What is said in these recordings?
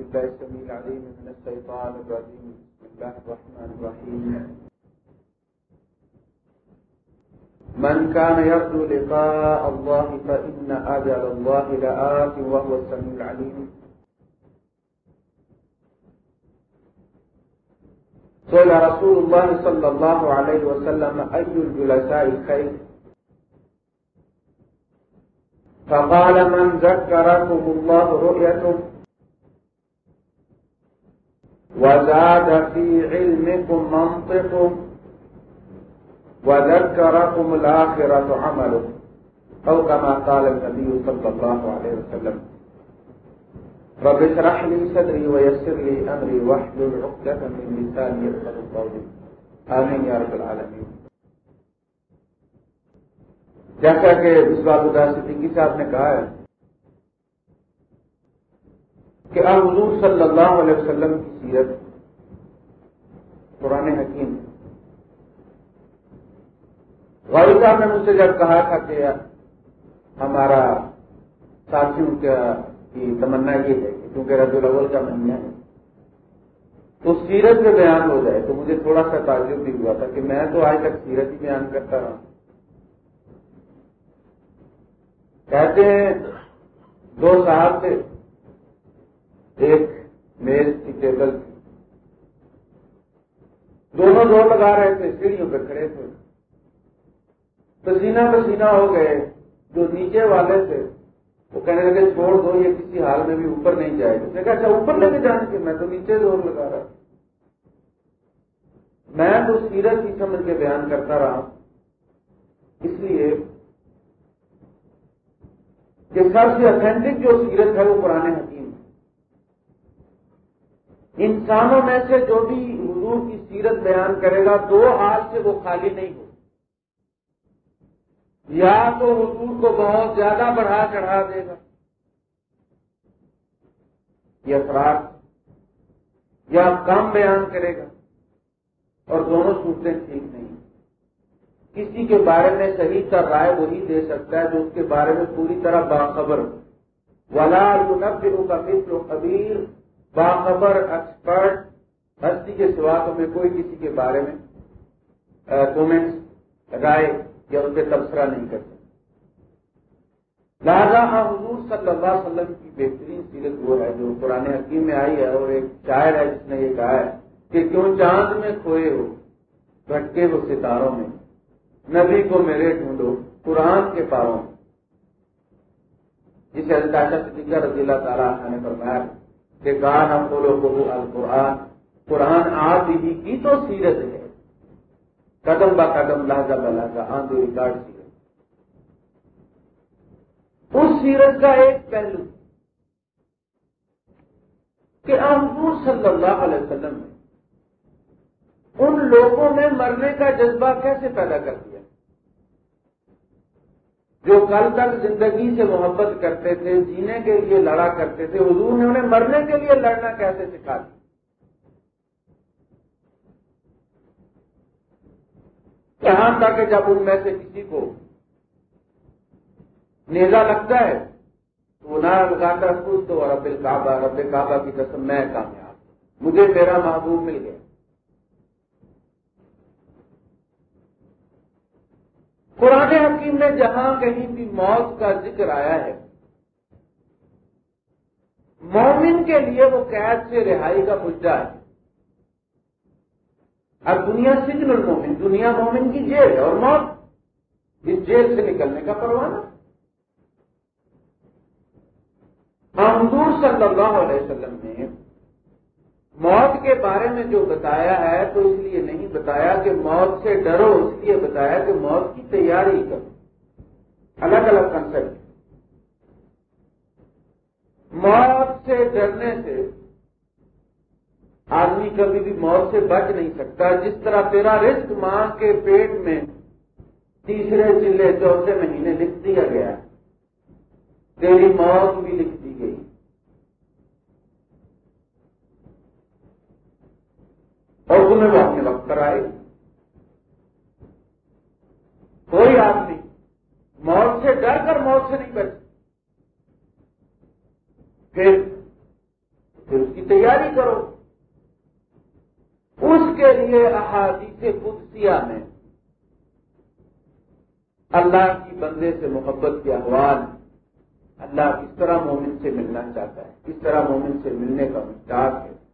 بالله السميع العليم من الشيطان الرجيم. بسم الله الرحمن الرحيم. من كان يرجو لقاء الله فإن أجل الله لآت وهو السميع العليم. قال رسول الله صلى الله عليه وسلم، أي الجلساء خير فقال، من ذكركم الله رؤيته وزاد في علمكم منطقه وذكركم الآخرة عمله أو كما قال النبي صلى الله عليه وسلم. رب اشرح لي صدري ويسر لي أمري واحلل عقدة من لساني يفقهوا قولي آمين يا رب العالمين جیسا کہ بسباب صدیقی صاحب نے کہا ہے کہ اب حضور صلی اللہ علیہ وسلم کی سیرت قرآن حکیم۔ غوری صاحب نے مجھ سے جب کہا تھا کہ ہمارا ساتھیوں کی تمنا یہ ہے کہ کیونکہ رضی الاول کا مہینہ ہے، تو سیرت میں بیان ہو جائے تو مجھے تھوڑا سا تعجب بھی ہوا تھا کہ میں تو آج تک سیرت ہی بیان کرتا رہا۔ کہتے ہیں، دو صاحب تھے، ایک میز کی ٹیبل تھی دونوں دور لگا رہے تھے، سیڑھیوں پہ کھڑے تھے۔ پسینہ پسینہ ہو گئے، جو نیچے والے تھے، وہ کہنے لگے، چھوڑ دو، یہ کسی حال میں بھی اوپر نہیں جائے گا۔ نے کہا اچھا اوپر لے کے جانے کے، میں تو نیچے زور لگا رہا۔ میں تو سیرت ہی سمجھ کے بیان کرتا رہا اس لیے کہ سب سے اتھینٹک جو سیرت ہے، وہ پرانے حکیم ہے۔ انسانوں میں سے جو بھی حضور کی سیرت بیان کرے گا، دو حال سے وہ خالی نہیں ہو۔ یا تو حضور کو بہت زیادہ بڑھا چڑھا دے گا۔ یہ افراد یا کم بیان کرے گا اور دونوں صورتیں ٹھیک نہیں۔ کسی کے بارے میں صحیح کا رائے وہی دے سکتا ہے جو اس کے بارے میں پوری طرح باخبر ولا نب کا فکر باخبر ایکسپرٹ ہستی کے سوا تو میں کوئی کسی کے بارے میں کومنٹ رائے یا ان پہ تبصرہ نہیں کرتا۔ لہٰذا ہاں حضور صلی اللہ علیہ وسلم کی بہترین سیرت وہ ہے جو پرانے حکیم میں آئی ہے اور ایک شاعر ہے جس نے یہ کہا ہے کہ کیوں چاند میں کھوئے ہو، بھٹکے ہو ستاروں میں، نبی کو میرے ڈھونڈو، قرآن کے پاروں جسے الطاطہ صدیقہ رضی اللہ تعالیٰ نے فرمایا۔ کہ گانا بولو بولو القرآن۔ قرآن آپ ہی کی تو سیرت ہے۔ قدم با قدم لہذا بلازا آندو ریکارڈ سیرت۔ اس سیرت کا ایک پہلو کہ حضور صلی اللہ علیہ وسلم نے ان لوگوں میں مرنے کا جذبہ کیسے پیدا کر دیا؟ جو کل تک زندگی سے محبت کرتے تھے، جینے کے لیے لڑا کرتے تھے، حضور نے انہیں مرنے کے لیے لڑنا کیسے سکھا دیا؟ یہاں تک کہ جب ان میں سے کسی کو نیزا لگتا ہے، تو نہ لگاتا خوش تو رب کعبہ رب کعبہ کی قسم، میں کامیاب مجھے میرا محبوب مل گیا۔ قرآن حکیم میں جہاں کہیں بھی موت کا ذکر آیا ہے، مومن کے لیے وہ قید سے رہائی کا مدعا ہے۔ اب دنیا سجن المومن دنیا مومن کی جیل ہے اور موت۔ اس جیل سے نکلنے کا پروانہ۔ حضور صلی اللہ علیہ وسلم نے موت کے بارے میں جو بتایا ہے تو اس لیے نہیں بتایا کہ موت سے ڈرو، اس لیے بتایا کہ موت کی تیاری کرو۔ الگ الگ کنسپٹ موت سے ڈرنے سے آدمی کبھی بھی موت سے بچ نہیں سکتا۔ جس طرح تیرا رسک ماں کے پیٹ میں تیسرے چلے چوتھے مہینے لکھ دیا گیا تیری موت بھی لکھ اور تمہیں وہ اپنے وقت پر آئے۔ کوئی آدمی موت سے ڈر کر موت سے نہیں بچ۔ پھر پھر اس کی تیاری کرو۔ اس کے لیے احادیث قدسیہ میں اللہ کی بندے سے محبت کے احوال، اللہ کس طرح مومن سے ملنا چاہتا ہے۔ کس طرح مومن سے ملنے کا مشتاق ہے۔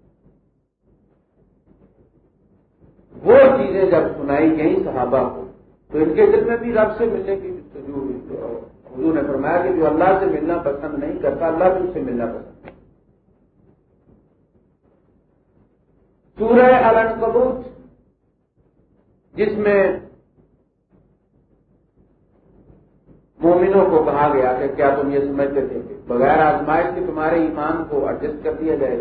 وہ چیزیں جب سنائی گئی صحابہ کو، تو ان کے دل میں بھی رب سے ملنے کی حضور نے فرمایا کہ جو اللہ سے ملنا پسند نہیں کرتا، اللہ بھی اس سے ملنا پسند سورہ الن کبوت جس میں مومنوں کو کہا گیا کہ کیا تم یہ سمجھتے تھے کہ بغیر آزمائش کے تمہارے ایمان کو ایڈجسٹ کر دیا جائے؟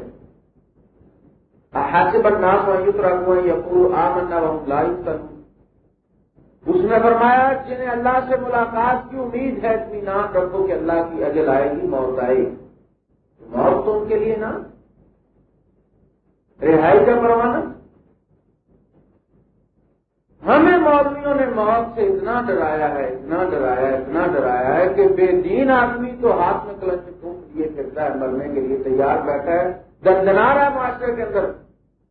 ہاتھ سے بدناس رکھو یا پور اس نے فرمایا، جنہیں اللہ سے ملاقات کی امید ہے اطمینان رکھو کہ اللہ کی اجل آئے گی، موت آئے گی۔ موت تو ان کے لیے نا۔ رہائی کا پروانہ۔ ہمیں مولویوں نے موت سے اتنا ڈرایا ہے، اتنا ڈرایا ہے، اتنا ڈرایا ہے کہ بے دین آدمی تو ہاتھ میں کلچ ٹھوک لیے پھرتا ہے، مرنے کے لیے تیار بیٹھا ہے۔ دندنا رہا ہے معاشرے کے اندر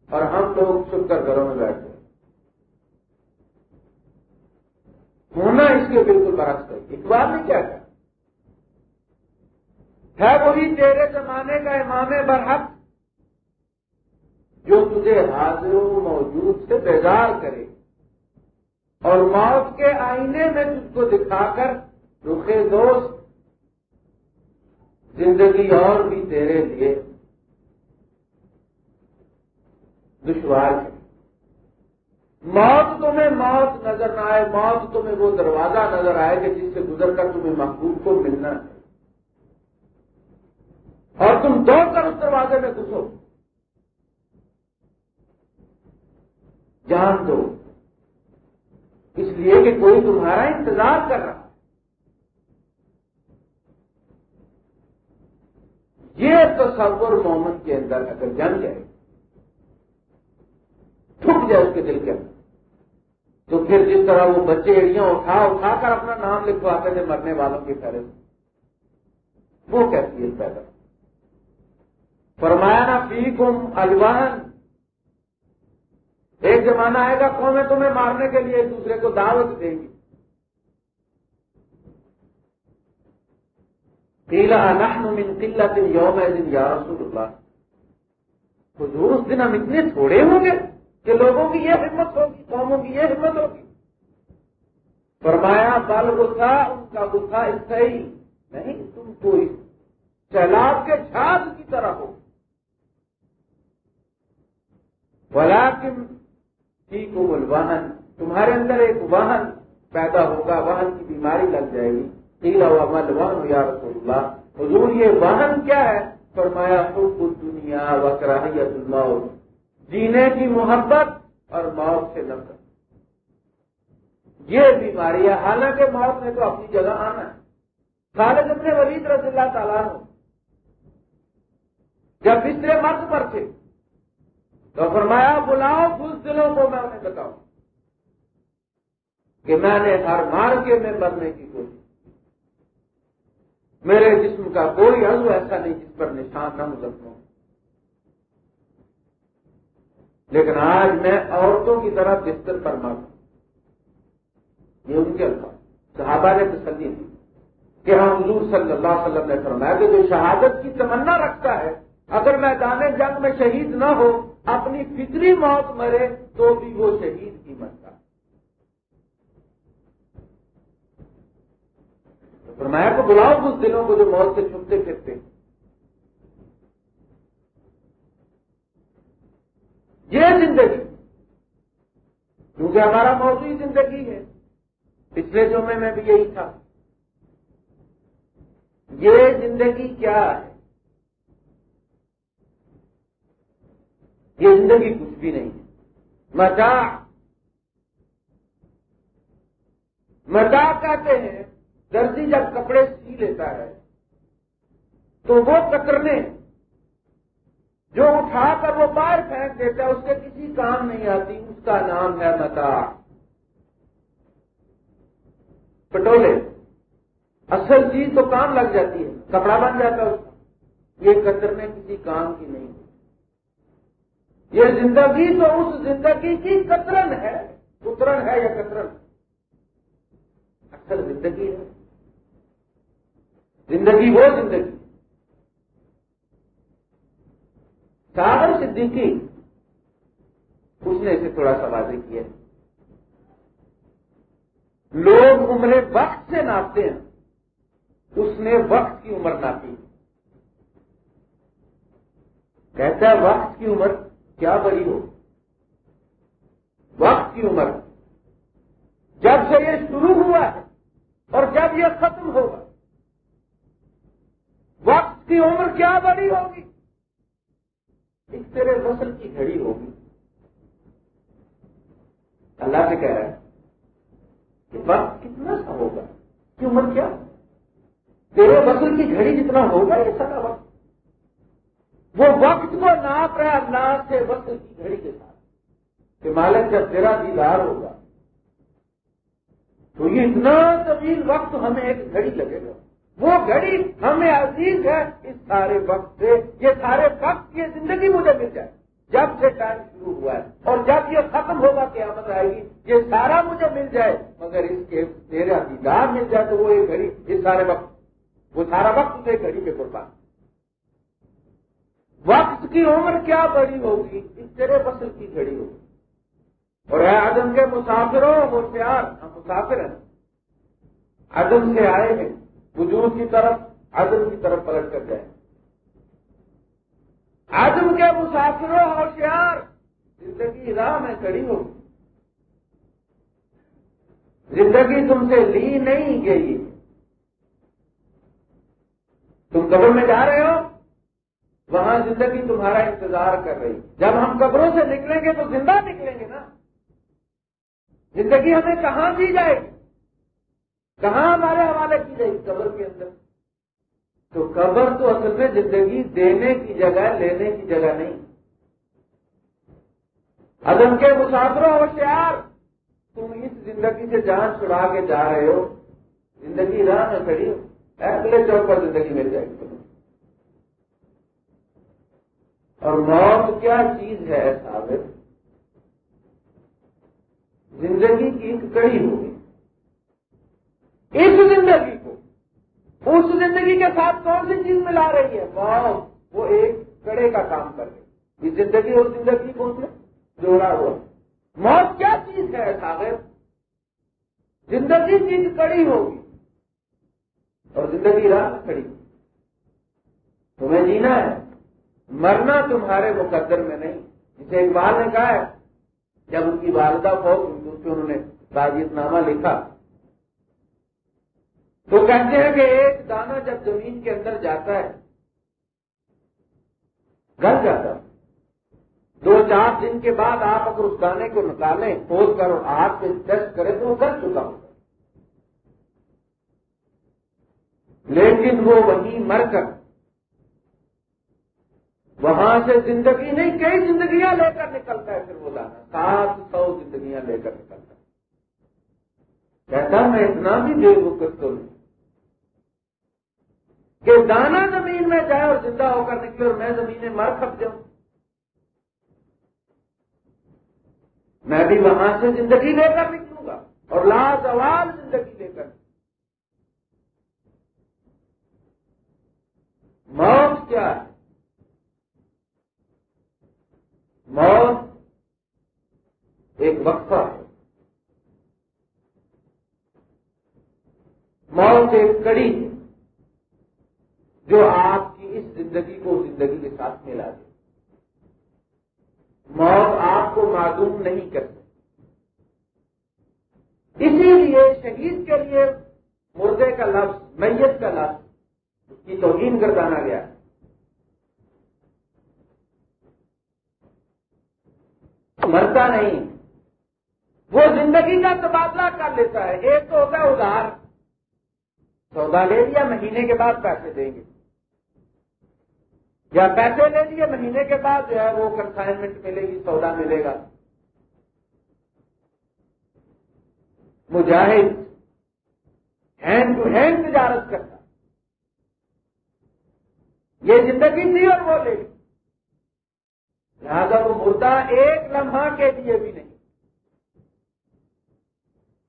اور ہم لوگ چھپ کر گھروں میں بیٹھے ہونا اس کے بالکل برعکس کر اقبال نے کیا کہا؟ ہے وہی تیرے زمانے کا امام برحق جو تجھے حاضر و موجود سے بیدار کرے اور موت کے آئینے میں تجھ کو دکھا کر رخے دوست زندگی اور بھی تیرے لیے دشوار ہے۔ موت تمہیں موت نظر نہ آئے، موت تمہیں وہ دروازہ نظر آئے کہ جس سے گزر کر تمہیں محبوب کو ملنا ہے۔ اور تم دوڑ کر اس دروازے میں گھسو۔ جان دو۔ اس لیے کہ کوئی تمہارا انتظار کر رہا یہ تصور مومن کے اندر اگر جم جائے۔ ٹھک جائے اس کے دل کے اندر۔ تو پھر جس طرح وہ بچے ایڑیاں اٹھا اٹھا کر اپنا نام لکھواتے تھے مرنے والوں کے پہلے وہ کیسی پیدا؟ فرمایا نا فی کم الوان۔ ایک زمانہ آئے گا، قومیں تمہیں مارنے کے لیے ایک دوسرے کو دعوت دیں گی۔ تیلا من قلت یوم دن یا رسول اللہ۔ حضور اس دن ہم اتنے تھوڑے ہوں گے۔ کہ لوگوں کی یہ ہمت ہوگی، قوموں کی یہ ہمت ہوگی۔ فرمایا، بال غصہ، ان کا غصہ صحیح نہیں، تم کو سیلاب کے چھاپ کی طرح ہو۔ بلا کو واہن تمہارے اندر ایک واہن پیدا ہوگا واہن کی بیماری لگ جائے گی۔ تیلا مل یا رسول اللہ؟ حضور، یہ واہن کیا ہے؟ فرمایا، حب دنیا و کراہیت الموت جینے کی محبت اور موت سے نفرت یہ بیماری ہے۔ حالانکہ موت نے تو اپنی جگہ آنا ہے۔ خالد ابن ولید رضی اللہ تعالیٰ جب بسترے مرد پر تھے، تو فرمایا، بلاؤ کچھ دلوں کو میں انہیں بتاؤں کہ میں نے ہر مار کے میں مرنے کی کوشش میرے جسم کا کوئی عزو ایسا نہیں جس پر نشان نہ مزہ لیکن آج میں عورتوں کی طرح بستر پر مر یہ ان کے الفاظ۔ صحابہ نے تسلی دی کہ ہم حضور صلی اللہ علیہ وسلم نے فرمایا کہ جو شہادت کی تمنا رکھتا ہے، اگر میدان جنگ میں شہید نہ ہو، اپنی فطری موت مرے تو بھی وہ شہید کی مرتا فرمایا کو بلاؤ کچھ دنوں کو جو موت سے چھپتے پھرتے یہ زندگی کیونکہ ہمارا موضوع زندگی ہے۔ پچھلے جمعے میں بھی یہی تھا۔ یہ زندگی کیا ہے؟ یہ زندگی کچھ بھی نہیں ہے۔ مزا مزا کہتے ہیں، درزی جب کپڑے سی لیتا ہے، تو وہ کترنے جو اٹھا کر وہ باہر پھینک دیتا ہے، اس کے کسی کام نہیں آتی، اس کا نام ہے متا پٹولے۔ اصل چیز تو کام لگ جاتی ہے، کپڑا بن جاتا ہے اس کا۔ یہ کترنے کسی کام کی نہیں۔ یہ زندگی تو اس زندگی کی کترن ہے اترن ہے یا کترن؟ اکثر زندگی ہے۔ زندگی وہ زندگی۔ ساگر صدیقی، اس نے اسے تھوڑا سا واضح کیا۔ لوگ عمر وقت سے ناپتے ہیں، اس نے وقت کی عمر ناپی۔ کہتا ہے، وقت کی عمر کیا بڑی ہو۔ وقت کی عمر، جب سے یہ شروع ہوا ہے اور جب یہ ختم ہوگا، وقت کی عمر کیا بڑی ہوگی؟ اس تیرے وصل کی گھڑی ہوگی۔ اللہ سے کہہ رہا ہے کہ وقت کتنا سا ہوگا؟ کی عمر کیا؟ تیرے وصل کی گھڑی جتنا ہوگا، یہ سارا وقت۔ وہ وقت کو ناپ رہا اللہ سے وصل کی گھڑی کے ساتھ۔ کہ مالک جب تیرا دیدار ہوگا، تو یہ اتنا طویل وقت ہمیں ایک گھڑی لگے گا۔ وہ گھڑی ہمیں عزیز ہے اس سارے وقت سے، یہ سارے وقت کی زندگی مجھے مل جائے۔ جب سے ٹائم شروع ہوا ہے، اور جب یہ ختم ہوگا قیامت آئے گی، یہ سارا مجھے مل جائے۔ مگر اس کے میرا دیدار مل جائے تو وہ ایک گھڑی، یہ سارے وقت۔ وہ سارا وقت اسے گھڑی پہ قربان۔ وقت کی عمر کیا بڑی ہوگی؟ اس تیرے فصل کی گھڑی ہوگی۔ اور ہے آدم کے مسافروں، وہ پیار، ہم مسافر ہیں۔ عدم سے آئے ہیں۔ وجود کی طرف، عدم کی طرف پلٹ کر جائیں عدم کے مسافروں ہوشیار زندگی راہ میں کھڑی ہو۔ زندگی تم سے لی نہیں گئی۔ تم قبر میں جا رہے ہو، وہاں زندگی تمہارا انتظار کر رہی۔ جب ہم قبروں سے نکلیں گے تو زندہ نکلیں گے نا۔ زندگی ہمیں کہاں دی جائے گی؟ کہاں ہمارے حوالے کی جائے قبر کے اندر؟ تو قبر تو اصل میں زندگی دینے کی جگہ، لینے کی جگہ نہیں۔ ادم کے مسافروں ہوشیار تم اس زندگی سے جان چھڑا کے جا رہے ہو۔ زندگی راہ میں کھڑی ہو۔ اگلے چوک پر زندگی مل جائے گی تمہیں۔ اور موت کیا چیز ہے ثابت؟ زندگی کی ایک کڑی ہوگی۔ اس زندگی کو، اس زندگی کے ساتھ کون سی چیز ملا رہی ہے؟ موت وہ ایک کڑے کا کام کر رہی یہ زندگی اور زندگی کو اس جوڑا ہوا۔ موت کیا چیز ہے ساگر زندگی کی کڑی ہوگی۔ اور زندگی رات کھڑی۔ تمہیں جینا ہے۔ مرنا تمہارے مقدر میں نہیں۔ جسے اقبال نے کہا ہے، جب ان کی والدہ فوج پہ انہوں نے راجیت نامہ لکھا۔ تو کہتے ہیں کہ ایک دانہ جب زمین کے اندر جاتا ہے، گل جاتا ہے۔ دو چار دن کے بعد آپ اگر اس دانے کو نکالیں کھود کر اور ہاتھ پہ ٹیسٹ کریں تو وہ گل چکا ہوگا لیکن وہ وہیں مر کر، وہاں سے زندگی نہیں، کئی زندگیاں لے کر نکلتا ہے پھر وہ لانا سات سو زندگیاں لے کر نکلتا ہے۔ کہتا میں اتنا بھی دے وقت تو نہیں۔ کہ دانا زمین میں جائے اور زندہ ہو کر نکلے اور میں زمین مر کھپ جاؤں۔ میں بھی وہاں سے زندگی لے کر نکلوں گا اور لازوال زندگی لے کر۔ موت کیا ہے؟ موت ایک وقفہ ہے۔ موت ایک کڑی ہے جو آپ کی اس زندگی کو زندگی کے ساتھ ملا دے۔ موت آپ کو معلوم نہیں کرتی۔ اسی لیے شہید کے لیے مردے کا لفظ، میت کا لفظ، اس کی توہین کردانا گیا۔ مرتا نہیں۔ وہ زندگی کا تبادلہ کر لیتا ہے۔ ایک تو ہوتا ہے ادار سودا لے لیا، مہینے کے بعد پیسے دیں گے۔ یا پیسے لے لیے، مہینے کے بعد جو ہے وہ کنسائنمنٹ ملے گی، سودا ملے گا۔ مجاہد ہینڈ ٹو ہینڈ تجارت کرتا۔ یہ زندگی تھی اور وہ لے۔ لہٰذا وہ مردہ ایک لمحہ کے لیے بھی نہیں۔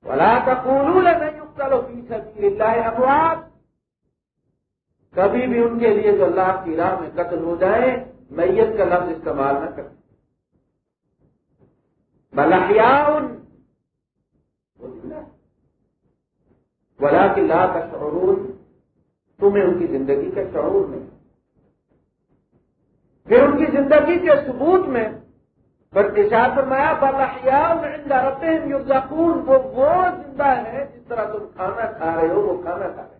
بلا کا پورول نہیں چلو پی سکتی اللہ افواد کبھی بھی ان کے لیے جو اللہ کی راہ میں قتل ہو جائے، میت کا لفظ استعمال نہ کریں۔ بلاحیاؤن۔ بلا کی لا کا شعور تمہیں ان کی زندگی کا شعور نہیں۔ پھر ان کی زندگی کے ثبوت میں اشار فرمایا بلاحیا رہتے ہیں یوزاکون وہ وہ زندہ ہے جس طرح تم کھانا کھا رہے ہو، وہ کھانا کھا رہے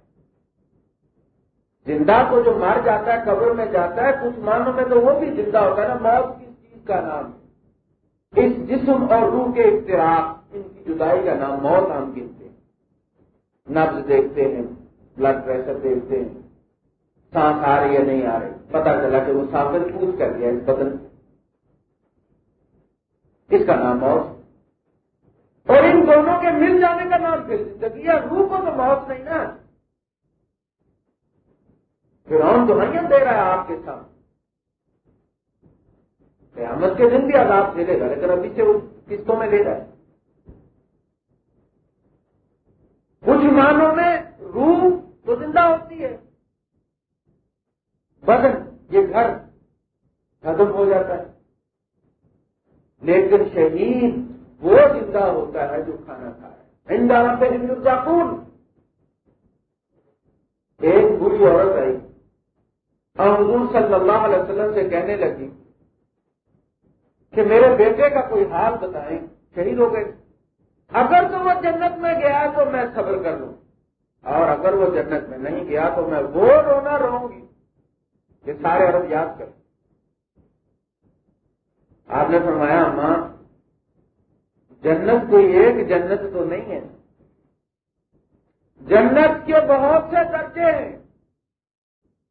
زندہ کو جو مر جاتا ہے، قبر میں جاتا ہے، کچھ مانوں میں تو وہ بھی زندہ ہوتا ہے نا، موت کس چیز کا نام۔ ہے اس جسم اور روح کے اختراف ان کی جدائی کا نام موت ہم گنتے ہیں۔ نبز دیکھتے ہیں بلڈ پریشر دیکھتے ہیں۔ سانس آ رہی ہے نہیں آ رہی؟ پتا چلا کہ وہ سانس پوچھ کر دیا اس بدن۔ اس کا نام موت۔ اور ان دونوں کے مل جانے کا نام پھر زندگی ہے۔ روح کو تو موت نہیں نا۔ پھر ہم دے رہا ہے آپ کے ساتھ قیامت کے دن بھی عذاب دے گا، لیکن ابھی سے وہ قسطوں میں لے رہا ہے کچھ معنوں میں روح تو زندہ ہوتی ہے۔ بدن یہ گھر ختم ہو جاتا ہے۔ لیکن شہید وہ زندہ ہوتا ہے جو کھانا کھا ہے۔ ہندارا پہ ہندو ایک بری عورت آئی۔ اور حضور صلی اللہ علیہ وسلم سے کہنے لگی کہ میرے بیٹے کا کوئی حال بتائیں، شہید ہو گئے۔ اگر تو وہ جنت میں گیا تو میں صبر کر لوں۔ اور اگر وہ جنت میں نہیں گیا تو میں وہ رونا رہوں گی۔ یہ سارے عرب یاد کریں۔ آپ نے فرمایا ماں جنت کوئی ایک جنت تو نہیں ہے۔ جنت کے بہت سے درجے ہیں۔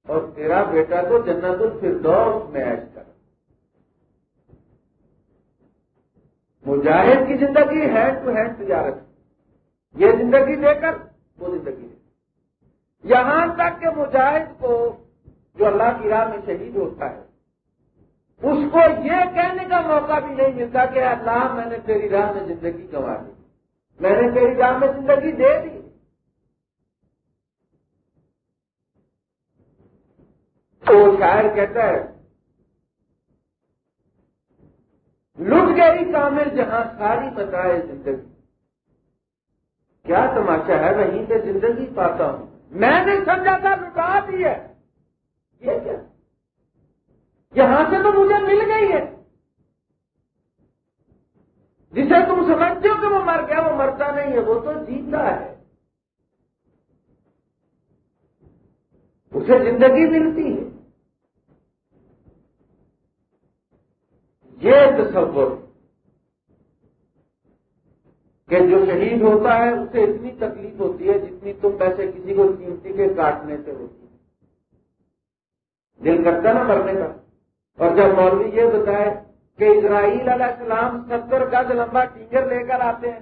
اور تیرا بیٹا تو جنت الفردوس میں ایش کر۔ مجاہد کی زندگی ہینڈ ٹو ہینڈ تجارت یہ زندگی دے کر وہ زندگی دے یہاں تک کہ مجاہد کو جو اللہ کی راہ میں شہید ہوتا ہے، اس کو یہ کہنے کا موقع بھی نہیں ملتا کہ اللہ، میں نے تیری راہ میں زندگی گنوا دی۔ میں نے تیری راہ میں زندگی دے دی۔ تو شاعر کہتا ہے، لٹ گئی کامل جہاں ساری بتائے زندگی. کیا تماشا ہے وہیں پہ زندگی پاتا ہوں؟ میں نے سمجھا تھا لٹا دی ہے۔ یہ کیا؟ یہاں سے تو مجھے مل گئی ہے۔ جسے تم سمجھتے ہو کہ وہ مر گیا، وہ مرتا نہیں ہے، وہ تو جیتا ہے۔ اسے زندگی ملتی ہے۔ یہ تصور کہ جو شہید ہوتا ہے، اسے اتنی تکلیف ہوتی ہے جتنی تم پیسے کسی کو قیمتی کے کاٹنے سے ہوتی ہے۔ دل کرتا نا مرنے کا۔ اور جب مولوی یہ بتائے کہ اسرائیل علیہ السلام ستر گز لمبا ٹینگر لے کر آتے ہیں،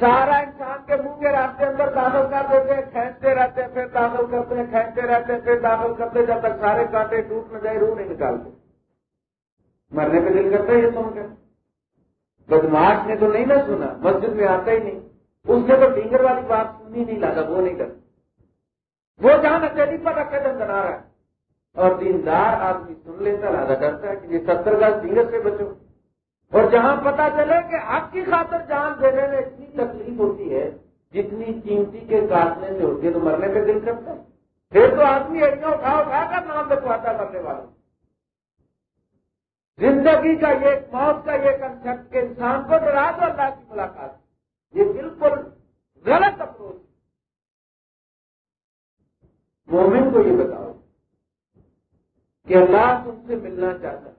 سارا انسان کے منہ کے راستے اندر داخل کر دیتے ہیں، کھینچتے رہتے ہیں، پھر داخل کرتے ہیں، کھینچتے رہتے ہیں، پھر داخل کرتے جب تک سارے کانٹے ٹوٹ نہ جائے، روح نہیں نکالتے۔ مرنے پہ دل کرتا ہے یہ سن کر۔ بدماش نے تو نہیں نہ سنا، مسجد میں آتا ہی نہیں۔ اس نے تو ٹینگر والی بات سنی نہیں لاتا وہ نہیں کرتا۔ وہ جہاں اکیلی پر رکھے دن بنا رہا ہے۔ اور دیندار آدمی سن لیتا، لہٰذا کرتا ہے کہ یہ ستر گز سینگر سے بچو۔ اور جہاں پتا چلے کہ حق کی خاطر جان دینے میں اتنی تکلیف ہوتی ہے، جتنی قیمتی کے کاٹنے سے ہوتی ہے، تو مرنے پہ دل کرتا ہے۔ پھر تو آدمی ایڈیاں اٹھا اٹھا کر نام لکھواتا مرنے والا زندگی کا یہ موت کا یہ کنسپٹ کہ انسان کو ڈرا دو اللہ کی ملاقات یہ بالکل غلط اپروچ مومن کو یہ بتاؤ کہ اللہ تم سے ملنا چاہتا ہے۔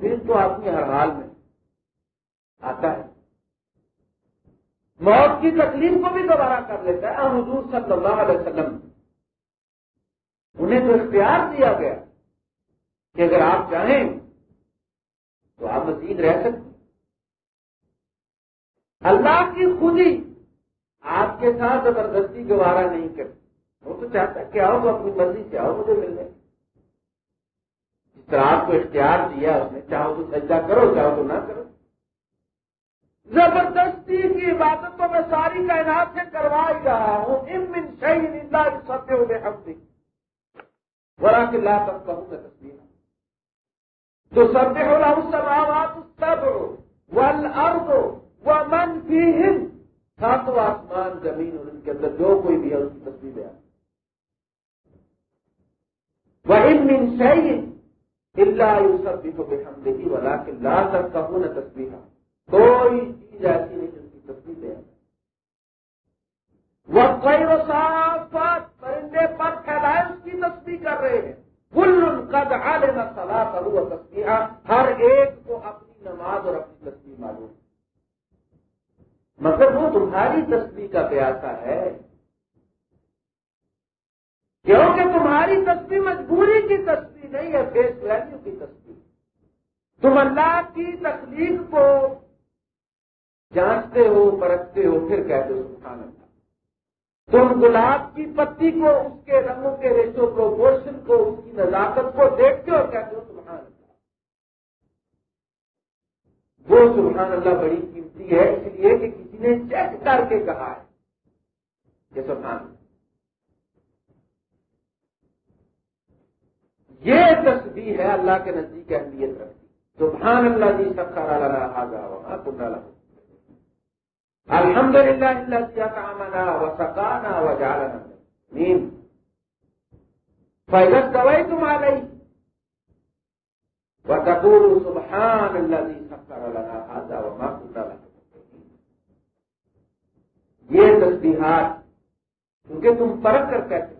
پھر تو آدمی ہر حال میں آتا ہے۔ موت کی تکلیف کو بھی دوبارہ کر لیتا ہے۔ حضور صلی اللہ علیہ وسلم، انہیں تو اختیار دیا گیا۔ کہ اگر آپ چاہیں تو آپ مزید رہ سکتے اللہ کی خودی آپ کے ساتھ زبردستی گوارا نہیں کرتی۔ وہ تو چاہتا کہ آؤ اپنی مرضی سے آؤ، مجھے ملنے جس طرح آپ کو اختیار دیا اس نے، چاہو تو سجدہ کرو، چاہو تو نہ کرو۔ زبردستی کی عبادت تو میں ساری کائنات سے کروا ہی رہا ہوں۔ ان من شہید اللہ سب کے ہم بھی ورا کے لا تک کہوں میں تصویر تو سب ہو رہا ہوں سب آواز ارد و من بھی ہند ساتوں آسمان زمین اور ان کے اندر جو کوئی بھی ہے، اس کی تصویر ہے وہ ان من شہید اللہ سب بھی تو بے ہم دیکھی ولا کے لا تک کہوں نہ تصویر کوئی چیز ایسی نہیں جس کی تصویر دے وہ کئی وہ صاف پرندے پر پھیلائے اس کی تصویر کر رہے ہیں۔ کل ان کا دہا لینا سلا تصویر ہر ایک کو اپنی نماز اور اپنی تصویر معلوم مگر وہ تمہاری تصویر کا پیاسا ہے۔ کیونکہ تمہاری تصویر مجبوری کی تصویر نہیں ہے فیس ویلو کی تصویر تم اللہ کی تکلیف کو جانچتے ہو، پرکھتے ہو، پھر کہتے ہو، سبحان اللہ۔ تم گلاب کی پتی کو، اس کے رنگوں کے ریشو پروپورشن کو، اس کی نزاکت کو دیکھتے ہو کہتے ہو سبحان اللہ۔ وہ سبحان اللہ بڑی قیمتی ہے، اس لیے کہ کسی نے چیک کر کے کہا ہے۔ کہ سبحان اللہ۔ یہ تصویر ہے اللہ کے نزدیک اہمیت رکھتی۔ سبحان اللہ جی سب کا رہا جاؤ کنڈا لگا الحمد للہ اللہ و سکانا و جالنا نیم فیلت دوائی تم آ گئی و تقور سبحان اللہ سکر لگا آزا و ماں یہ تصبیحات کیونکہ تم فرق کر کہتے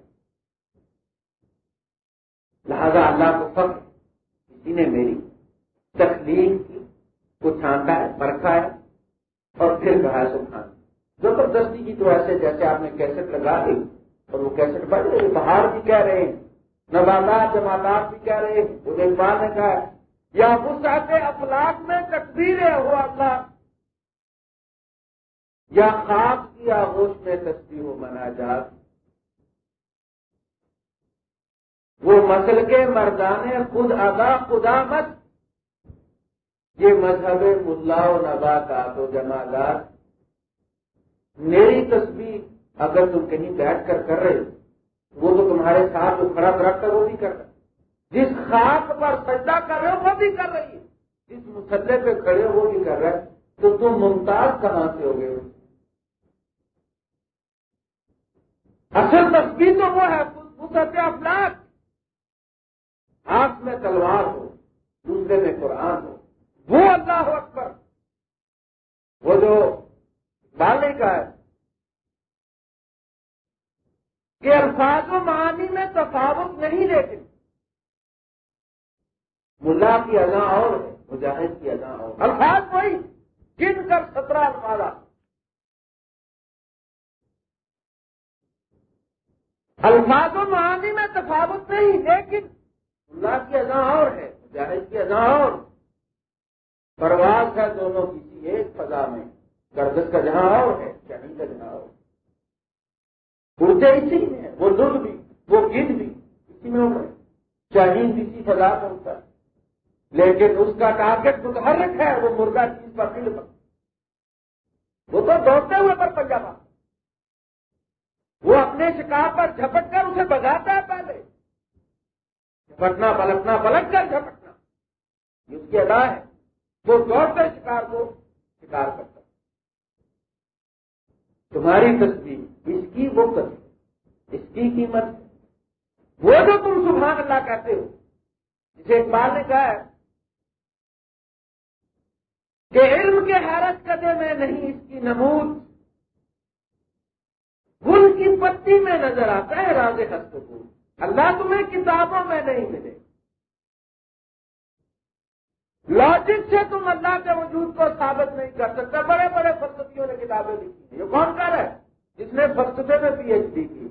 لہذا اللہ کو فخر کسی نے میری تخلیق کی کو چھانٹا ہے پرکھا ہے اور پھر کہا سبحان زبردستی کی تو ایسے جیسے آپ نے کیسٹ لگا دی اور وہ کیسٹ بڑھ رہے باہر بھی کہہ رہے ہیں، نباتات جماعت بھی کہہ رہے ہیں وہ اقبال نے کہا یا چاہتے افلاق میں تصویریں ہو اللہ۔ یا خواب کی آغوش میں تصویر ہو منا جات وہ مسل کے مردانے، خود ادا، خدا مت۔ یہ مذہب ملا و نبا کا تو میری تصویر اگر تم کہیں بیٹھ کر کر رہے وہ تو تمہارے ساتھ جو کھڑا کر وہ بھی کر رہا جس خاک پر سجدہ کر رہے ہو، وہ بھی کر رہی ہے۔ جس مسلے پہ کھڑے ہو، وہ بھی کر رہے تو تم ممتاز کہاں سے ہو گئے اصل تصویر تو وہ ہے مسلط افلاق ہاتھ میں تلوار ہو، دوسرے میں قرآن ہو وہ اللہ اکبر۔ وہ جو ڈالنے کا ہے۔ کہ الفاظ و معانی میں تفاوت نہیں لیتے ملا کی ادا اور ہے، مجاہد کی ادا اور الفاظ وہی گن کر سترہ والا۔ الفاظ و معانی میں تفاوت نہیں لیکن اللہ کی ادا اور ہے، مجاہد کی ادا اور۔ پرواز ہے دونوں کسی ایک فضا میں۔ گردش کا جہاں اور ہے شہید کا جہاں اور۔ اڑتے اسی میں وہ لط بھی، وہ گد بھی، اسی میں ہو گئے اسی فضا میں ہوتا۔ ہے لیکن اس کا ٹارگیٹ متحرک ہے، وہ مردہ چیز پر فیل پر۔ وہ تو دوڑتے ہوئے پر پنجاب وہ اپنے شکار پر جھپٹ کر اسے بگاتا ہے پہلے۔ جھپٹنا، پلٹنا، پلٹ کر جھپٹنا۔ یہ اس کی ادا ہے۔ وہ دوڑ کر شکار کو شکار کرتا تمہاری تصویر اس کی وہ تصویر اس کی قیمت۔ وہ جو تم سبحان اللہ کہتے ہو، جسے اقبال نے کہا ہے کہ علم کے حیرت قدے میں نہیں، اس کی نمود۔ گل کی پتی میں نظر آتا ہے راز ہست اللہ تمہیں کتابوں میں نہیں ملے۔ لاجک سے تم اللہ کے وجود کو ثابت نہیں کر سکتے۔ بڑے بڑے فلسفیوں نے کتابیں لکھی یہ کون کر ہے؟ جس نے فلسفے میں پی ایچ ڈی کی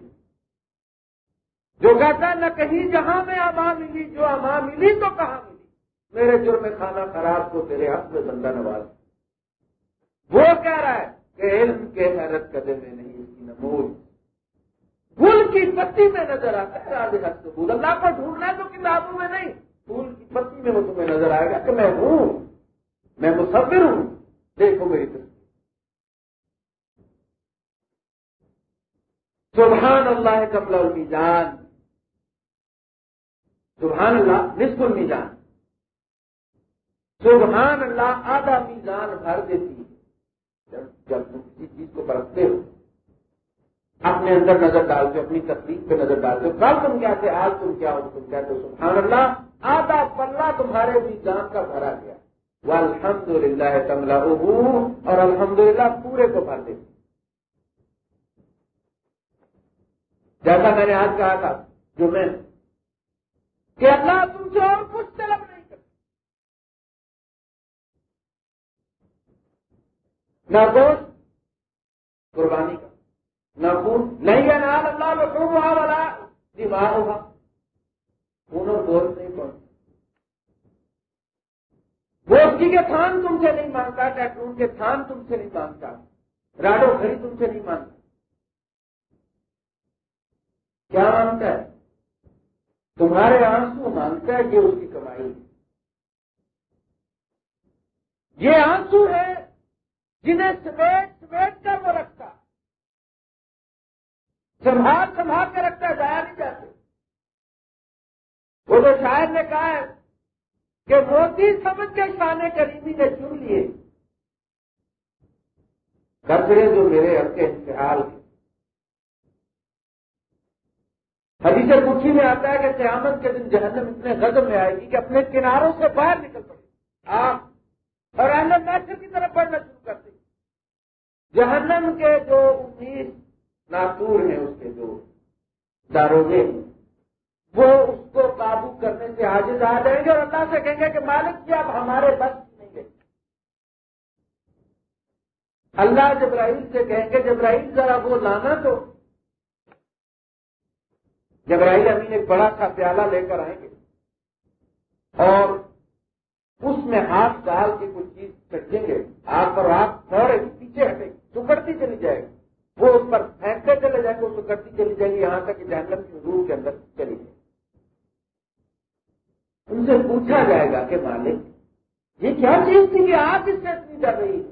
جو کہتا ہے، نہ کہیں جہاں میں اما ملی، جو اما ملی تو کہاں ملی؟ میرے جرم کھانا خراب کو تیرے حق میں بندہ نواز وہ کہہ رہا ہے کہ علم کے حیرت قدم میں نہیں، اس کی نمود۔ پھول کی پتی میں نظر آتا ہے راج حق پھول اللہ کو ڈھونڈنا ہے تو کتابوں میں نہیں۔ پھول کی پتی میں وہ تمہیں نظر آئے گا کہ میں ہوں، میں مصور ہوں۔ دیکھو میری تصویر سبحان اللہ قبل المیزان سبحان اللہ، نصف المیزان۔ سبحان اللہ، آدھا میزان بھر دیتی ہے۔ جب تم کسی چیز کو برتتے ہو، اپنے اندر نظر ڈالتے ہو اپنی تکلیف پہ نظر ڈالتے ہو کل تم کیا تھے آج تم کیا ہو؟ تم کہتے ہو سبحان اللہ آدھا پلہ تمہارے میزان کا بھرا گیا۔ وہ الحمد للہ تملا اور الحمد للہ پورے کو بھر دیتی جیسا میں نے آج کہا تھا، جو میں کہ اللہ تم سے اور کچھ طلب نہیں کرتا۔ نہ گوشت، قربانی کا۔ نہ خون۔ نہیں ہے نال اللہ میں خون ہوا والا دماغ ہوگا اور گوشت نہیں پہنچ گوشتی کے تھان تم سے نہیں مانگتا ٹیٹون کے تھان تم سے نہیں مانگتا، راڈو گھڑی تم سے نہیں مانگتا۔ کیا مانگتا ہے؟ تمہارے آنسو مانگتا ہے، یہ اس کی کمائی ہے۔ یہ آنسو ہے جنہیں سمیٹ سمیٹ کر وہ رکھتا۔ سنبھال سنبھال کے رکھتا ہے جایا نہیں جاتے وہ تو شاعر نے کہا ہے کہ موتی سمجھ کے شانے کریمی نے چن لیے۔ کچرے جو میرے کے انتحال کے حدیث کچھ میں آتا ہے کہ قیامت کے دن جہنم اتنے غضب میں آئے گی کہ اپنے کناروں سے باہر نکل پڑے۔ آپ اور اہل نیچر کی طرف پڑھنا شروع کر دیں جہنم کے جو انیس ناتور ہیں اس کے جو داروگے ہیں۔ وہ اس کو قابو کرنے سے حاضر آ جائیں گے اور اللہ سے کہیں گے کہ مالک جی آپ ہمارے بس نہیں گئے اللہ جبرائیل سے کہیں گے، جبرائیل ذرا وہ لانا تو۔ جبرائیل امین ایک بڑا سا پیالہ لے کر آئیں گے۔ اور اس میں ہاتھ ڈال کے کوئی چیز چڑھیں گے۔ آپ پر ہاتھ دوڑے پیچھے ہٹے سکڑتی چلی جائے۔ گی وہ اس پر پھینکتے چلے جائیں گے، وہ سکڑتی چلی جائے گی یہاں تک کہ جہنم کی روح کے اندر چلی جائے۔ گی ان سے پوچھا جائے گا کہ مالک، یہ کیا چیز تھی کہ آپ اس سے اتنی ڈر رہی ہے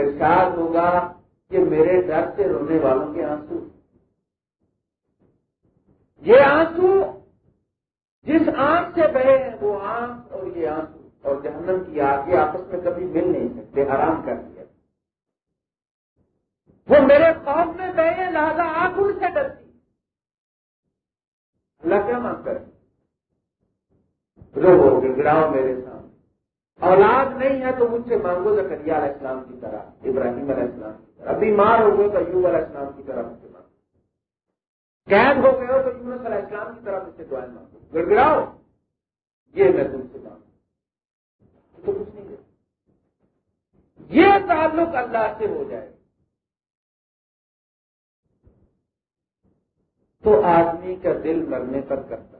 ارشاد ہوگا کہ میرے ڈر سے رونے والوں کے آنسو۔ یہ آنسو جس آنکھ سے بہے ہیں، وہ آنکھ اور یہ آنسو۔ اور جہنم کی آگ یہ آپس میں کبھی مل نہیں سکتے، حرام کر دیا۔ وہ میرے خوف میں بہے لہذا آنکھ ان سے ڈرتی۔ اللہ کیا مانگ کر رو گڑاؤ میرے سامنے۔ اولاد نہیں ہے تو مجھ سے مانگو زکریا علیہ السلام کی طرح، ابراہیم علیہ السلام کی طرح۔ ابھی مار ہو گئے تو ایوب علیہ السلام کی طرح مجھ سے قید ہو گئے ہو تو یونس علیہ السلام کی طرف سے دعائیں مانگو۔ گڑ گڑاؤ یہ میں تم سے مانگوں۔ تو کچھ نہیں یہ تعلق اللہ سے ہو جائے۔ تو آدمی کا دل مرنے پر کرتا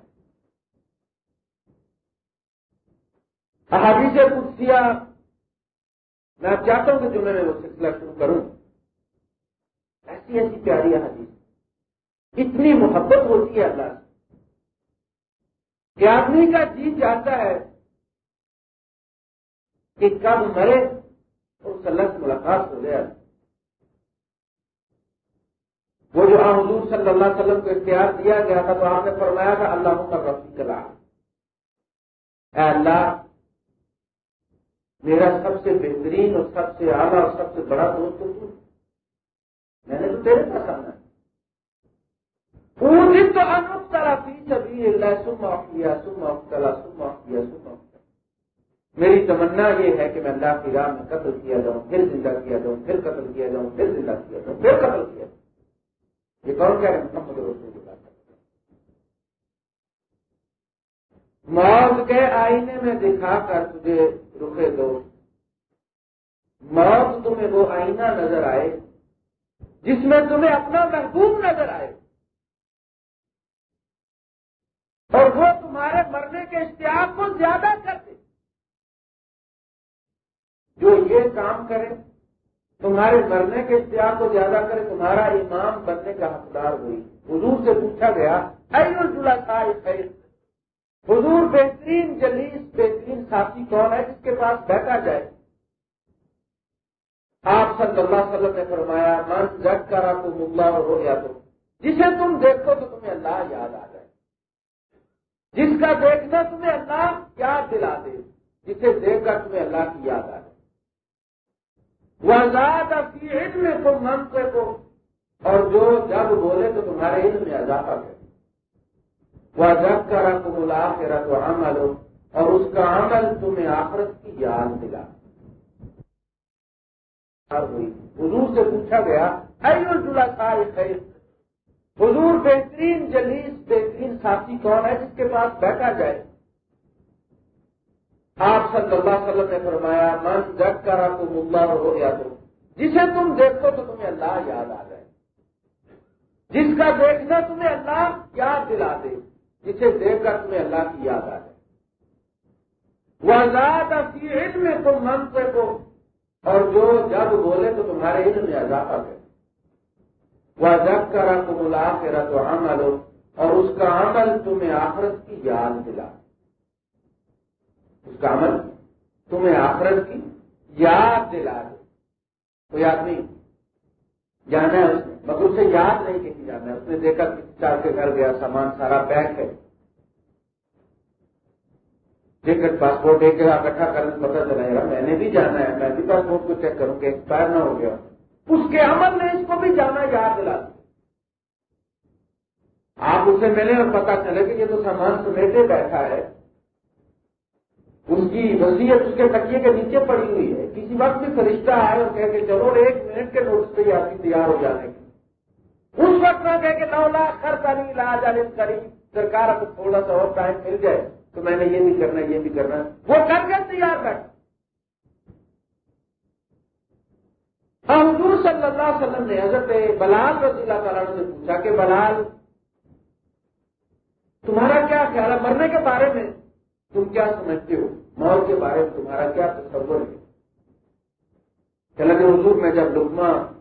ہے احادی سے پوچھ میں چاہتا ہوں کہ جو میں نے وہ سلسلہ شروع کروں۔ ایسی ایسی پیاری حدیث اتنی محبت ہوتی ہے اللہ سے کہ آدمی کا جی چاہتا ہے کہ کب مرے اس اللہ سے ملاقات ہو گیا وہ جو حضور صلی اللہ علیہ وسلم کو اختیار دیا گیا تھا تو آپ نے فرمایا تھا، اللہ کا رفیق اللہ میرا سب سے بہترین اور سب سے اعلیٰ اور سب سے بڑا دوست تو میں نے تو تیرے پاس آنا پوری تو انترا فی سبھی اللہ سما کیا سما اختلا سما کیا سما میری تمنا یہ ہے کہ میں اللہ کی راہ میں قتل کیا جاؤں، پھر زندہ کیا جاؤں، پھر قتل کیا جاؤں، پھر زندہ کیا جاؤں، پھر قتل کیا جاؤں۔ یہ کون کیا محمد رسول کی بات موت کے آئینے میں دکھا کر تجھے رکے دو۔ موت تمہیں وہ آئینہ نظر آئے جس میں تمہیں اپنا محبوب نظر آئے۔ اور وہ تمہارے مرنے کے اشتہار کو زیادہ کر دے جو یہ کام کرے، تمہارے مرنے کے اختیار کو زیادہ کرے، تمہارا امام بننے کا حقدار ہوئی۔ حضور سے پوچھا گیا حضور بہترین جلیس، بہترین ساتھی کون ہے جس کے پاس بیٹھا جائے؟ آپ صلی اللہ علیہ وسلم نے فرمایا، من جگ کرا تو مبلا ہو گیا تو جسے تم دیکھو تو تمہیں اللہ یاد آ جائے۔ جس کا دیکھنا تمہیں اللہ یاد دلا دے، جسے دیکھ کر تمہیں اللہ کی یاد آ جائے۔ وہ آزاد آپ کی علم میں تم من کو اور جو جب بولے تو تمہارے علم میں اضافہ کرے۔ وہ جب کا رنگ بلا کے عمل ہو اور اس کا عمل تمہیں آخرت کی یاد دلا۔ ہوئی حضور سے پوچھا گیا حضور بہترین جلیس، بہترین ساتھی کون ہے جس کے پاس بیٹھا جائے؟ آپ صلی اللہ علیہ وسلم نے فرمایا، من جگ کرا تو ملا ہو گیا تو جسے تم دیکھو تو تمہیں اللہ یاد آ جائے۔ جس کا دیکھنا تمہیں اللہ یاد دلا دے۔ جسے دیکھ کر تمہیں اللہ کی یاد آ جائے۔ وہ اللہ علم میں تم من سے کو اور جو جب بولے تو تمہارے علم میں اضافہ کرے۔ وہ جب کرا تو ملا پھر تو عمل۔ ہو اور اس کا عمل تمہیں آخرت کی یاد دلا۔ اس کا عمل تمہیں آخرت کی یاد دلا دے۔ کوئی آدمی جانا ہے اس نے مگر اسے یاد نہیں کہ جانا ہے۔ اس نے دیکھا چار کے گھر گیا، سامان سارا پیک ہے۔ ٹکٹ پاسپورٹ ایک جگہ اکٹھا کرنے پتا چلے گا میں نے بھی جانا ہے، میں بھی پاسپورٹ کو چیک کروں کہ ایکسپائر نہ ہو گیا۔ اس کے عمل نے اس کو بھی جانا یاد دلا۔ دیا آپ اسے ملے اور پتا چلے کہ یہ تو سامان سمیٹے بیٹھا ہے۔ اس کی وسیعت اس کے تکیے کے نیچے پڑی ہوئی ہے۔ کسی وقت بھی فرشتہ آئے اور کہ چلو ایک منٹ کے نوٹس پہ آپ کی تیار ہو جانے کی۔ اس وقت نہ کہ نو لاکھ خرچہ نہیں لا جانے قریب۔ سرکار اب تھوڑا سا اور ٹائم مل جائے تو میں نے یہ بھی کرنا، یہ بھی کرنا۔ وہ کر کے تیار کر حضور صلی اللہ علیہ وسلم نے حضرت بلال رضی اللہ تعالیٰ سے پوچھا کہ بلال، تمہارا کیا خیال ہے؟ مرنے کے بارے میں تم کیا سمجھتے ہو؟ موت کے بارے میں تمہارا کیا تصور ہے؟ کہ حضور میں جب لکما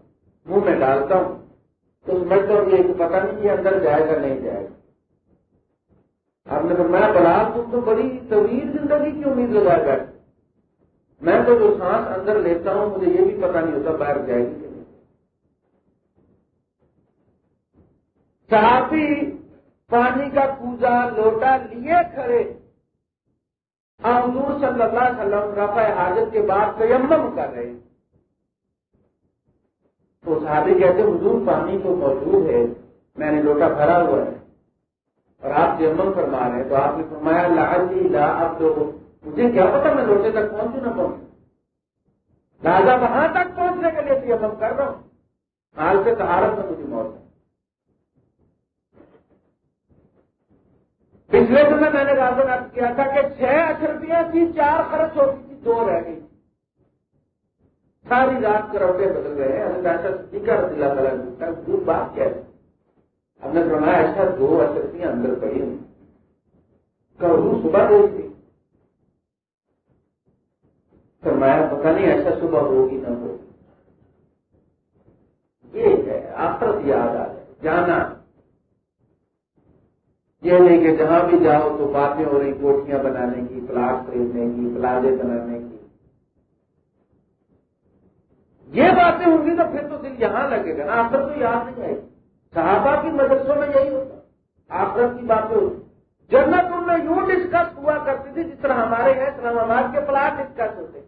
منہ میں ڈالتا ہوں، تو سمجھتا ہوں یہ پتا نہیں کہ اندر جائے گا نہیں جائے گا۔ آپ نے فرمایا بلا، تم تو بڑی طویل زندگی کی امید لگا کر۔ میں تو جو سانس اندر لیتا ہوں، مجھے یہ بھی پتا نہیں ہوتا باہر جائے گی صحافی پانی کا پوجا لوٹا، لیے کھڑے۔ حضور صلی اللہ علیہ وسلم رفع حاجت کے بعد تیمم کر رہے ہیں۔ تو صحابی کہتے حضور پانی تو موجود ہے، میں نے لوٹا بھرا ہوا ہے اور آپ تیمم فرما رہے ہیں۔ تو آپ نے فرمایا لاجی لا اب تو مجھے کیا پتا میں لوٹے تک پہنچوں نہ پہنچوں۔ لہٰذا وہاں تک پہنچنے کے لیے تیمم کر رہا ہوں۔ حال سے تہارت میں مجھے موت ہے۔ پچھلے دن میں نے رازن ارد کیا تھا کہ چھ اشرفیاں تھی، چار خرچ ہوتی تھی، دو رہ گئی۔ ساری رات کروٹے بدل گئے ہیں۔ ایسا اسپیکر دلا بلا دور بات کیا ہے؟ ہم نے فرمایا ایسا دو اشرفیاں اندر پڑی ہوئی۔ کروں صبح گئی تھی۔ فرمایا، پتہ نہیں ایسا صبح ہوگی نہ ہوگی۔ یہ ہے آفرت یاد آ جائے۔ جانا۔ یہ نہیں کہ جہاں بھی جاؤ تو باتیں ہو رہی کوٹیاں بنانے کی، پلاٹ خریدنے کی، پلازے بنانے کی۔ یہ باتیں ہوں گی تو پھر تو دل یہاں لگے گا نا آخر تو یاد نہیں آئے صحابہ کی مدرسوں میں یہی ہوتا۔ آخرت کی باتیں ہوتی۔ جنت ان میں یوں ڈسکس ہوا کرتی تھی جس طرح ہمارے ہیں اسلام آباد کے پلاٹ ڈسکس ہوتے۔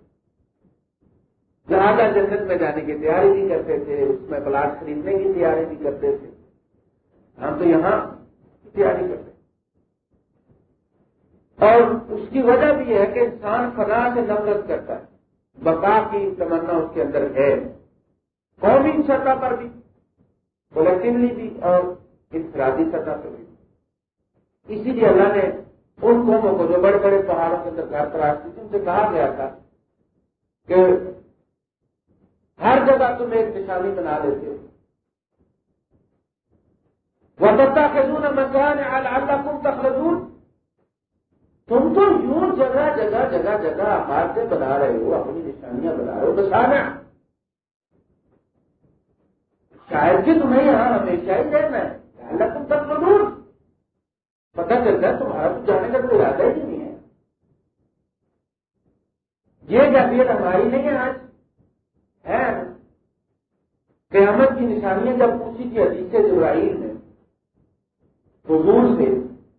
جہاں جنت میں جانے کی تیاری بھی کرتے تھے، اس میں پلاٹ خریدنے کی تیاری بھی کرتے تھے۔ ہم تو یہاں تیاری کرتے۔ اور اس کی وجہ بھی ہے کہ انسان فنا سے نفرت کرتا ہے۔ بقا کی تمنا اس کے اندر ہے۔ قومی سطح پر بھی۔ کولیکٹولی بھی اور انفرادی سطح پر بھی۔ اسی لیے اللہ نے ان قوموں کو جو بڑے بڑے پہاڑوں کے اندر گھر تراش تھی ان سے کہا گیا تھا کہ ہر جگہ تم ایک نشانی بنا لیتے ہو۔ وسطہ خزون مکان اللہ کم تخلون تم تو یوں جگہ جگہ جگہ جگہ عمارتیں بنا رہے ہو، اپنی نشانیاں بنا رہے ہو بسانا شاید کہ تمہیں یہاں ہمیشہ ہی رہنا ہے۔ اللہ تم تک مدور پتہ چلتا ہے تمہارا تو جانے کا کوئی ارادہ ہی نہیں ہے۔ یہ جب ہماری نہیں ہے آج۔ ہے۔ قیامت کی نشانیاں جب پوچھی تھی حدیث جبرائیل نے، حضور سے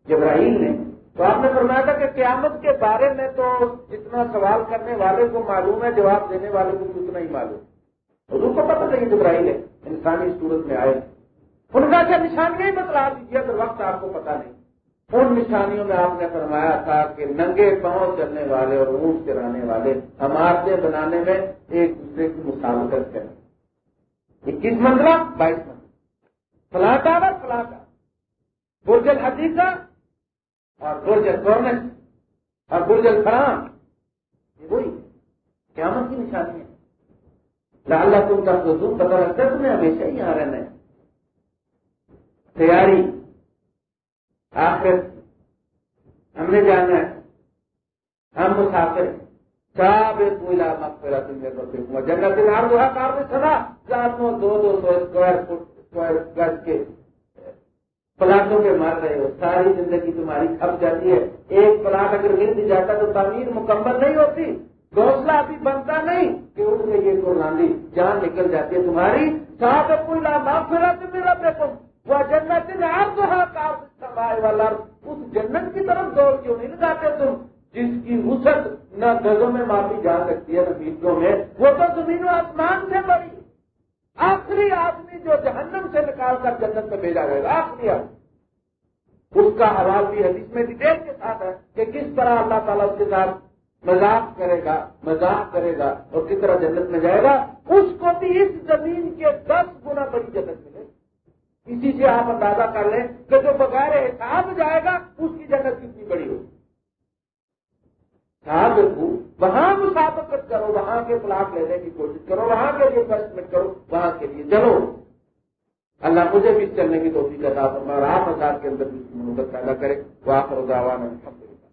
جبرائیل نے تو آپ نے فرمایا تھا کہ قیامت کے بارے میں تو جتنا سوال کرنے والے کو معلوم ہے، جواب دینے والے کو اتنا ہی معلوم حضور کو پتہ نہیں جبرائیل ہے، انسانی صورت میں آئے۔ ان کا کیا نشانیاں ہی بتلا دیجیے، اگر وقت آپ کو پتا نہیں۔ ان نشانیوں میں آپ نے فرمایا تھا کہ ننگے پاؤں چلنے والے اور اونٹ چرانے والے عمارتیں بنانے میں ایک دوسرے کی مسابقت کریں۔ اکیس منزلہ، بائیس منزلہ۔ فلاں ٹاور فلاں ٹاور برجل حدیثہ اور برجل گورنمنٹ اور برجل فرام یہ وہی۔ قیامت کی نشانی ہے۔ لال تم کا تو دودھ پتا لگتا ہے تمہیں ہمیشہ ہی یہاں رہنا ہے۔ تیاری۔ آخر ہم نے جانا ہے۔ ہم مسافر سب کوئلہ مقبرہ جو ہے کار میں سنا دو دو سو اسکوائر فٹ اسکوائر گز کے پلاٹوں کے مار رہے ہو، ساری زندگی تمہاری کھپ جاتی ہے۔ ایک پلاٹ اگر گر جاتا تو تعمیر مکمل نہیں ہوتی گوسلہ ابھی بنتا نہیں کہ اٹھ کے یہ قرآن جان نکل جاتی ہے تمہاری۔ صاحب کوئی معاف پھیلا میرا دیکھو وہ جنت آپ والا۔ اس جنت کی طرف دوڑ کیوں نہیں لگاتے تم؟ جس کی وسط نہ گزوں میں معافی جا سکتی ہے نہ بیٹوں میں۔ وہ تو زمین و آسمان سے بڑی آخری آدمی جو جہنم سے نکال کر جنت میں بھیجا گئے گا آخری آدمی۔ اس کا حوال بھی حدیث میں ڈیٹیل کے ساتھ ہے کہ کس طرح اللہ تعالیٰ اس کے ساتھ مذاق کرے گا، مذاق کرے گا اور کس طرح جنت میں جائے گا۔ اس کو بھی اس زمین کے دس گنا بڑی جنت ملے۔ اسی سے آپ اندازہ کر لیں کہ جو بغیر حساب جائے گا، اس کی جنت کتنی بڑی ہوگی۔ وہاں مسابقت کرو، وہاں کے خلاف لینے کی کوشش کرو، وہاں کے لیے انویسٹمنٹ کرو، وہاں کے لیے چلو۔ اللہ مجھے بھی چلنے کی توفیق عطا فرما اور آپ ہزار کے اندر بھی پیدا کرے۔ وہ آپ روزہ